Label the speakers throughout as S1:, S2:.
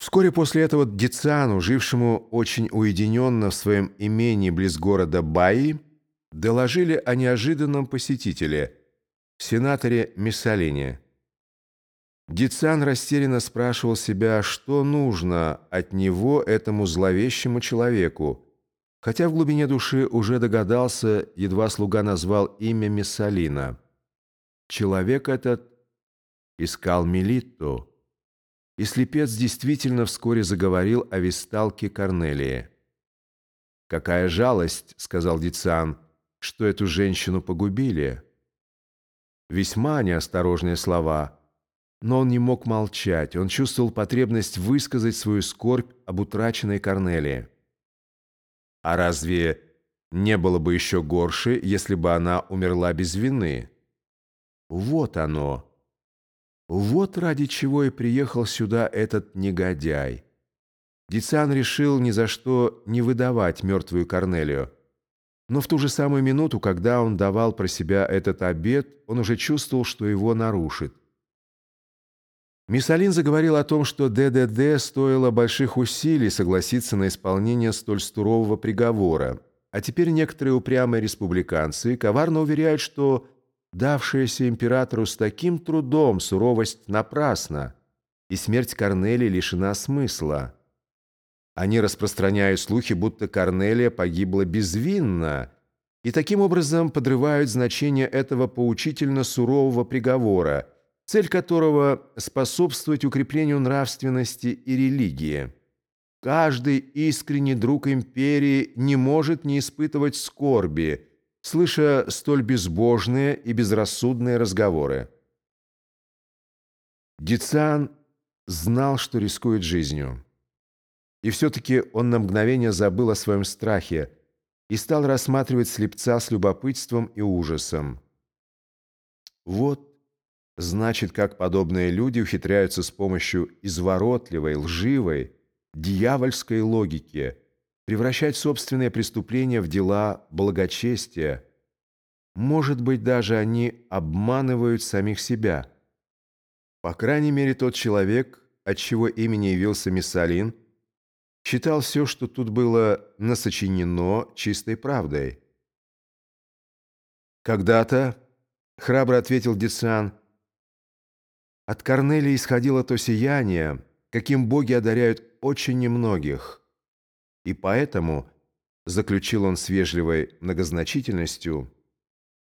S1: Вскоре после этого Дицану, жившему очень уединенно в своем имении близ города Баи, доложили о неожиданном посетителе, сенаторе Миссалине. Дицан растерянно спрашивал себя, что нужно от него этому зловещему человеку, хотя в глубине души уже догадался, едва слуга назвал имя Миссалина. Человек этот искал Мелитту. И слепец действительно вскоре заговорил о висталке Корнелии. «Какая жалость», — сказал Дицан, — «что эту женщину погубили». Весьма неосторожные слова, но он не мог молчать, он чувствовал потребность высказать свою скорбь об утраченной Корнелии. А разве не было бы еще горше, если бы она умерла без вины? Вот оно. Вот ради чего и приехал сюда этот негодяй. Дицан решил ни за что не выдавать мертвую Корнелию. Но в ту же самую минуту, когда он давал про себя этот обед, он уже чувствовал, что его нарушит. Миссалин заговорил о том, что ДДД стоило больших усилий согласиться на исполнение столь сурового приговора, а теперь некоторые упрямые республиканцы коварно уверяют, что давшаяся императору с таким трудом суровость напрасна, и смерть Корнелии лишена смысла. Они распространяют слухи, будто Корнелия погибла безвинно, и таким образом подрывают значение этого поучительно сурового приговора, цель которого – способствовать укреплению нравственности и религии. Каждый искренний друг империи не может не испытывать скорби – слыша столь безбожные и безрассудные разговоры. Дицан знал, что рискует жизнью. И все-таки он на мгновение забыл о своем страхе и стал рассматривать слепца с любопытством и ужасом. Вот, значит, как подобные люди ухитряются с помощью изворотливой, лживой, дьявольской логики – превращать собственные преступления в дела благочестия. Может быть, даже они обманывают самих себя. По крайней мере, тот человек, от чего имени явился Миссалин, считал все, что тут было насочинено чистой правдой. «Когда-то», — храбро ответил Децан, — «от Корнелии исходило то сияние, каким боги одаряют очень немногих». И поэтому, заключил он с вежливой многозначительностью,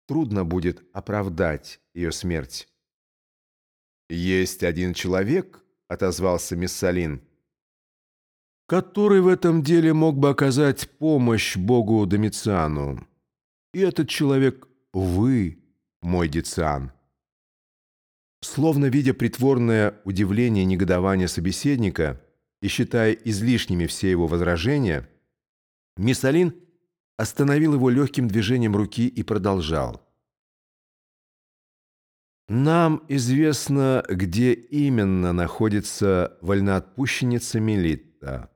S1: трудно будет оправдать ее смерть. «Есть один человек», — отозвался Миссалин, «который в этом деле мог бы оказать помощь Богу Домициану. И этот человек — вы, мой Дициан». Словно видя притворное удивление и негодование собеседника, и считая излишними все его возражения, Миссалин остановил его легким движением руки и продолжал. «Нам известно, где именно находится вольноотпущенница Мелитта.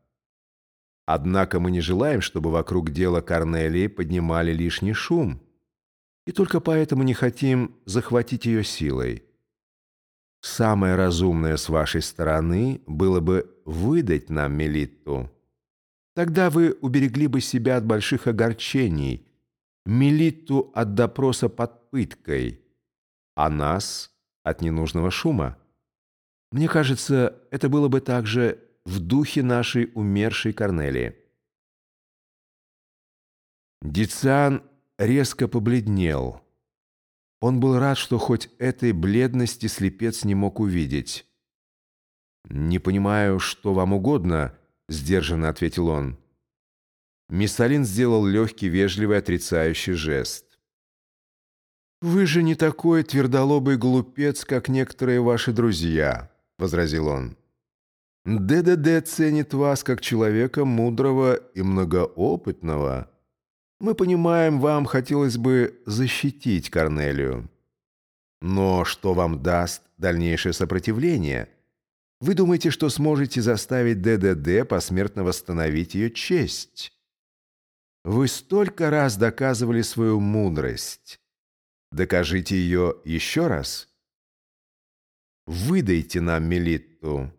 S1: Однако мы не желаем, чтобы вокруг дела Корнелии поднимали лишний шум, и только поэтому не хотим захватить ее силой. Самое разумное с вашей стороны было бы выдать нам Мелитту. Тогда вы уберегли бы себя от больших огорчений, Мелитту от допроса под пыткой, а нас от ненужного шума. Мне кажется, это было бы также в духе нашей умершей Корнелии. Дициан резко побледнел. Он был рад, что хоть этой бледности слепец не мог увидеть. «Не понимаю, что вам угодно», — сдержанно ответил он. Миссалин сделал легкий, вежливый, отрицающий жест. «Вы же не такой твердолобый глупец, как некоторые ваши друзья», — возразил он. «ДДД ценит вас как человека мудрого и многоопытного». Мы понимаем, вам хотелось бы защитить Корнелию. Но что вам даст дальнейшее сопротивление? Вы думаете, что сможете заставить ДДД посмертно восстановить ее честь? Вы столько раз доказывали свою мудрость. Докажите ее еще раз. Выдайте нам Мелитту.